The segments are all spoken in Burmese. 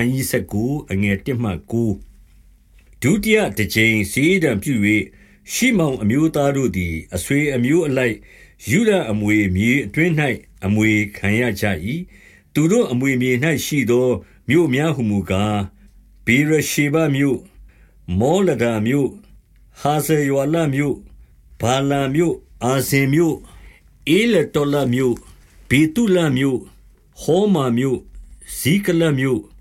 န်းကြီး19အငယ်1မှ9ဒုတိယတစ်ကြိမ်စီးဒံပြု၍ရှီမောင်အမျိုးသားတို့သည်အဆွေအမျိုးအလိုက်ယူဒအမွေမြေအတွင်း၌အမွေခံရကြ၏သူတို့အမွေမြေ၌ရှိသောမြို့များဟုမူကားဘေရရှေဘမြို့မောလဒါမြို့ဟာဇေယဝလမြို့ဘာလာမြို့အာဇင်မြို့အေလတောလမြို့ဘေတုလမြို့ဟောမာမြို့ဇီကလမြို့ဗ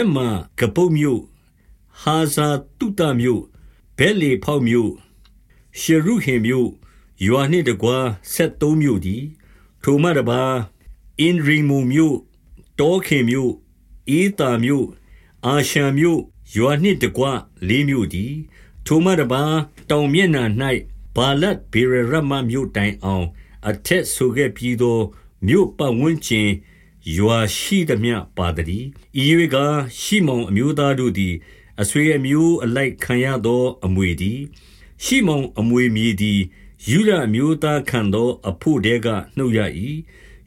က်မာကပုတ်မြို့ ဟာဇာတုတမြို့ဘဲလေဖောက်မြို့ ရှရုဟင်မြို့ယွာနှင့်တကွာ73မြို့သည်ထိုမှတပါအင်ရိမုံမြို့ တောခင်မြို့အေးတာမြို့ အာရှံမြို့ယွာနှင့်တကွ လေးမြို့သည်ထိုမှတပါတောင်မျက်နှာ၌ဘာလတ်ဘေရရမမြို့တိုင်အောင် အထက်ဆိုခဲ့ပြီးသော မြို့ပတ်ဝန်းကျင် ရွာရှိသမျှပါတည်းဤ၍ကရှီမောင်အမျိုးသားတို့သည်အဆွေအမျိုးအလိုက်ခံရသောအမွေသည်ရှီမောင်အမွေမြေသည်ယူဒအမျိုးသားခံသောအဖို့တဲကနှုတ်ရ၏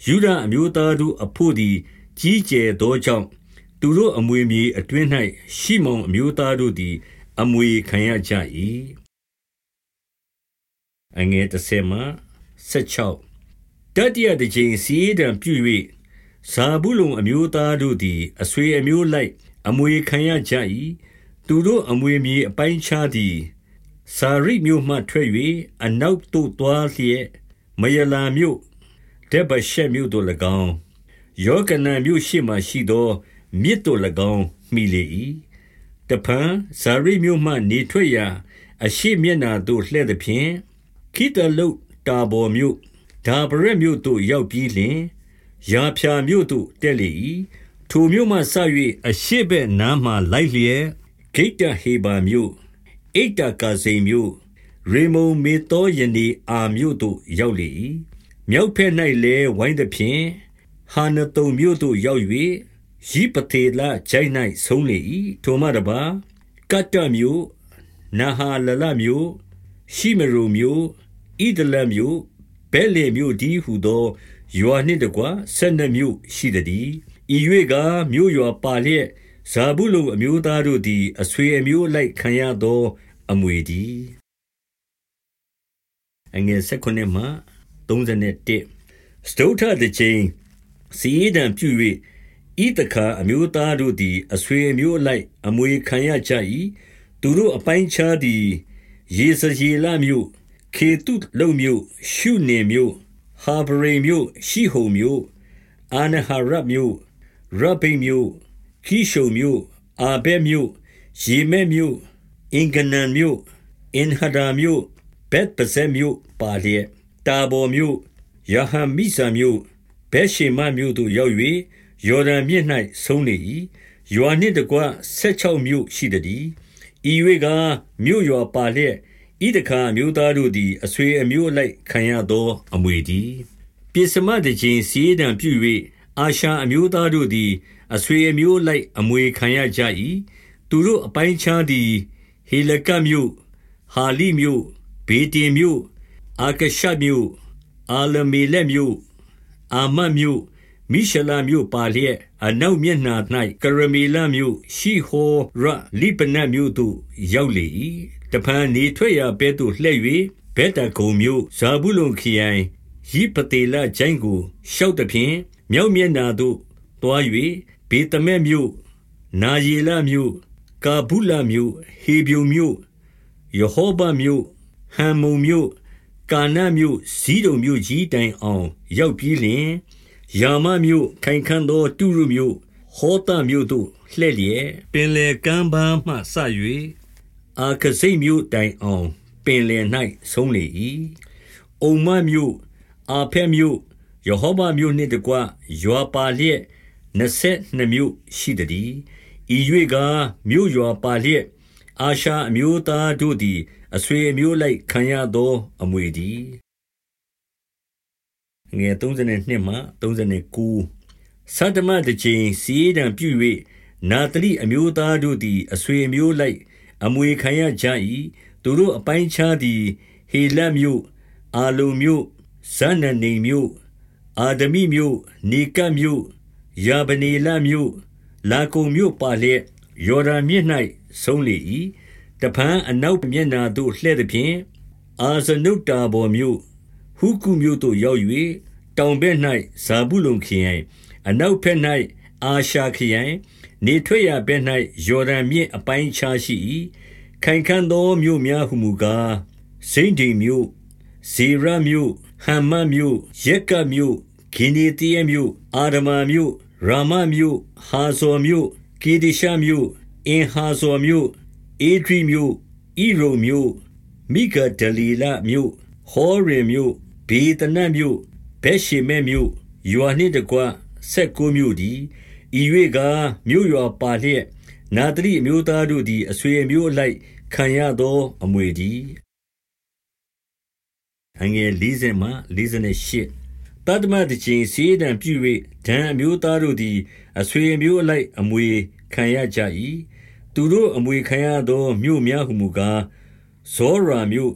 ယူဒအမျိုးသားတို့အဖို့သည်ကြီးကျယ်သောကြောင့်သူတို့အမွေမြေအတွင်း၌ရှီမောင်အမျိုးသားတို့သည် အမွေခံရကြ၏အငယ်30မှ16တတိယတစ်ချိန်စီးဒံပြု၍ ဇာဘူးလုံအမျိုးသားတို့သည် အဆွေအမျိုးလိုက် အမွေခံရကြ၏သူတို့အမွေမြေအပိုင်းခြားသည် စာရိမြို့မှထွက်၍အနောက်သို့သွားလျက်မယလာမြို့ဒေဘရှက်မြို့သို့၎င်း ယောကနန်မြို့ရှိမှရှိသော မြစ်သို့၎င်းမိလေ၏တဖန်ဇာရိမြို့မှ နေထွက်ရာ အရှိမျက်နာသို့ လှည့်သည်ဖြင့် ခိတလုတ်တာဘော်မြို့ ဒါဗရက်မြို့သို့ ရောက်ပြီးလျှင် ရာဖြာမြို့သို့တက်လေ၏ထိုမြို့မှဆ၍အရှိဘက်နားမှလိုက်လျက်ဂိတ္တဟေဘာမြို့အိတ္တကာဇိမ်မြို့ရေမုန်မေသောယနေအာမြို့သို့ရောက်လေ၏မြောက်ဖက်၌လည်းဝိုင်းသည်ဖြင့်ဟာနတုံမြို့သို့ရောက်၍ရိပသေလဂျိုင်း၌ဆုံးလေ၏ထိုမှတပါကတ္တမြို့နာဟာလလမြို့ရှိမရုမြို့ဣဒလမြို့ဘဲလေမြို့ဒီဟုသော ယွာနှင့်တကွဆက်နှမြို့ရှိသည်ဤ၍ကမြို့ရွာပါလျက်ဇာဘူးလုံအမျိုးသားတို့သည် အဆွေအမျိုးလိုက်ခံရသော အမွေဒီအငယ်၁၉မှ31စတုထတစ်ချိန်စီးဒံပြု၍ဤတခါအမျိုးသားတို့သည် အဆွေအမျိုးအလိုက် အမွေခံရကြ၏သူတို့အပိုင်းခြားသည်ယေစယေလမြို့ခေတုလုံမြို့ရှုနေမြို့ ဟာဗရိမြို့ရှိဟုံမြို့အာနဟာရမြို့ရဗိမြို့ခိရှုံမြို့အာဘဲမြို့ယေမဲမြို့အင်္ဂနန်မြို့အင်ဟဒါမြို့ဘက်ပဇက်မြို့ပါလျက်တာဘော်မြို့ယဟမိဆာမြို့ဘဲရှေမမြို့သို့ရောက်၍ယော်ဒန်မြစ်၌ဆုံးနေ၏ယွာနှင့်တကွ16မြို့ရှိသည်ဤ၍ကမြို့ရွာပါလျက် ဤတခါမျိုးသားတို့သည် အဆွေအမျိုးအလိုက် ခံရသော အမွေသည်ပိစမတခြင်းစီးဒံပြု၍အာရှာအမျိုးသားတို့သည် အဆွေအမျိုးလိုက် အမွေခံရကြ၏သူတို့အပိုင်းခြားသည် ဟေလကမြို့ ဟာလိမြို့ဘေတင်မြို့ အာကရှမြို့ အာလမေလက်မြို့ အာမတ်မြို့ မိရှလာမြို့ပါလျက် အနောက်မျက်နှာ၌ကရမေလမြို့ ရှိဟောရလိပနတ်မြို့သို့ ရောက်လေ၏ တဖန်နေထွက်ရာဘဲသို့လှည့်၍ဘက်တကုံမြို့ဇာဘူးလုံခရိုင်ရိပတေလကျိုင်းကိုရှောက်သည်ဖြင့်မြောက်မျက်နှာသို့တွား၍ဘေသမက်မြို့နာယေလမြို့ကာဘူးလမြို့ဟေဗျုံမြို့ယေဟောဘမြို့ဟမ်မုံမြို့ကာနမြို့ဇီးတုံမြို့ကြီးတိုင်အောင် ရောက်ပြီးလျှင်ယာမမြို့ခိုင်ခန့်သော တုရုမြို့ဟောတမြို့သို့လှည့်လျက်ပင်လေကမ်းပါးမှဆ၍ အာခစိတ်မြို့တိုင်အောင် ပင်လယ်၌ဆုံးလေ၏။အုံမမြို့အာဖက်မြို့ယေဟောဘမြို့နှင့်တကွယွာပါလျက်နှစ်ဆက်နှစ်မြို့ရှိသည်။ဤ၍ကမြို့ရွာပါလျက်အာရှာအမျိုးသားတို့သည်အဆွေအမျိုးလိုက်ခံရသောအမွေသည်။ငယ်32မှ39ဆတ္တမတစ်ချိန်စီးဒံပြု၍နာတလိအမျိုးသားတို့သည်အဆွေအမျိုးလိုက် အမွေခံရကြ၏သူတို့အပိုင်းခြားသည် ဟေလမြို့အာလုံမြို့ဇာနနေမြို့အာဒမိမြို့နေကတ်မြို့ယာဗနေလမြို့လာကုံမြို့ပါလျက်ယော်ဒန်မြစ်၌ဆုံးလေ၏တဖန်အနောက်မျက်နာသို့လှည့်သည်ဖြင့်အာဇနုတ်တာဘော်မြို့ဟုကုမြို့သို့ရောက်၍တောင်ဘက်၌ဇာဘူးလုံခရိုင် အနောက်ဘက်၌အာရှာခရိုင် နေထွက်ရာဘက်၌ယော်ဒန်မြစ်အပိုင်းခြားရှိ၏ခိုင်ခံ့သောမြို့များဟုမူကားစိမ့်ဒိန်မြို့ဇေရမြို့ဟမ္မမြို့ယက်ကမြို့ဂင်နေတည်းမြို့အာဒမာမြို့ရာမမြို့ဟာဇော်မြို့ကေဒီရှာမြို့အင်ဟာဇော်မြို့အေဒရီမြို့ဣရုံမြို့မိဂဒလီလမြို့ဟောရင်မြို့ဘေတနတ်မြို့ဘက်ရှေမဲမြို့ယွာနှင့်တကွဆက်ကိုမြို့ဒီ ဤ၍ကမြို့ရွာပါလျက်နာတရိအမျိုးသားတို့သည် အဆွေအမျိုးအလိုက်ခံရသော အမွေဒီအငယ်40မှ48တတ္တမတချင်းစီးဒံပြု၍ဒံအမျိုးသားတို့သည် အဆွေအမျိုးအလိုက် အမွေခံရကြ၏သူတို့အမွေခံရသောမြို့များဟုမူကားဇောရာမြို့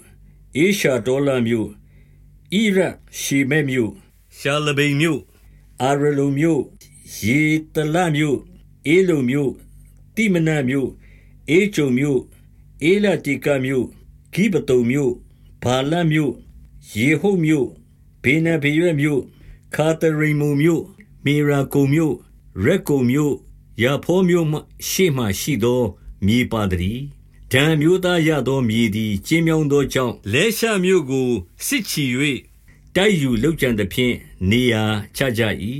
အေရှာဒေါလာမြို့ဣရရှေမဲမြို့ရှာလပိန်မြို့အာရလုံမြို့ ယေတလမြို့အေလုံမြို့တိမနမြို့အေဂျုံမြို့အေလာတိကမြို့ဂိဘတုံမြို့ဘာလမြို့ယေဟုတ်မြို့ဘေနဘေရွမြို့ခါတရိမုံမြို့မေရာကုံမြို့ရက်ကုံမြို့ယာဖောမြို့မှရှေ့မှရှိသောမြေပါတည်းဒံမျိုးသားရသောမြေသည်ကျင်းမြောင်းသောကြောင့်လဲရှာမြို့ကိုစစ်ချီ၍တိုက်ယူလောက်ကြံသဖြင့်နေရာချကြ၏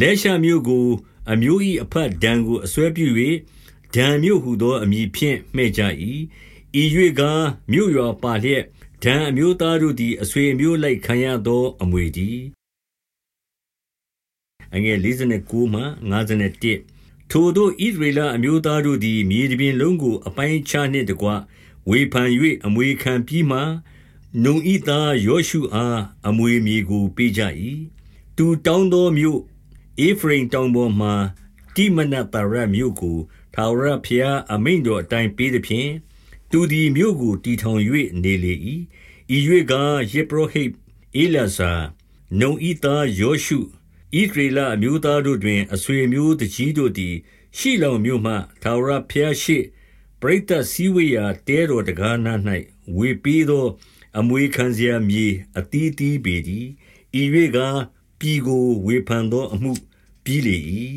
လဲရှာမြို့ကို အမျိုး၏အဖတ်ဒံကို အစွဲပြု၍ဒံမြို့ဟုသော အမည်ဖြင့် မှဲ့ကြ၏ဤ၍ကမြို့ရွာပါလျက်ဒံအမျိုးသားတို့သည် အဆွေအမျိုးလိုက် ခံရသော အမွေတည်းအငယ်49မှ51ထိုတို့ ဣသရေလအမျိုးသားတို့သည် မြေတပြင်လုံးကို အပိုင်းခြားနှင့်တကွ ဝေဖန်၍အမွေခံပြီးမှ နုံဤသားယောရှုအား အမွေမြေကို ပေးကြ၏သူတောင်းသောမြို့ အေဖရိမ်တောင်ပေါ်မှတိမနတရမြို့ကိုထာဝရဘုရားအမိန့်တော်အတိုင်းပေးသည်ဖြင့်သူသည်မြို့ကိုတည်ထောင်၍နေလေ၏ဤ၍ကယေဘရဟိတ်အေလာဇာနုံဤသားယောရှုဣဒရေလအမျိုးသားတို့တွင်အဆွေမျိုးတကြီးတို့သည် ရှိလောင်မြို့မှထာဝရဘုရားရှိပရိသတ်စည်းဝေးရာတဲတော်တကားနာ၌ဝေပေးသော အမွေခံစရာမြေအတီးတီးပေသည်ဤ၍ကပြည်ကိုဝေဖန်သောအမှု ပြီးလေ၏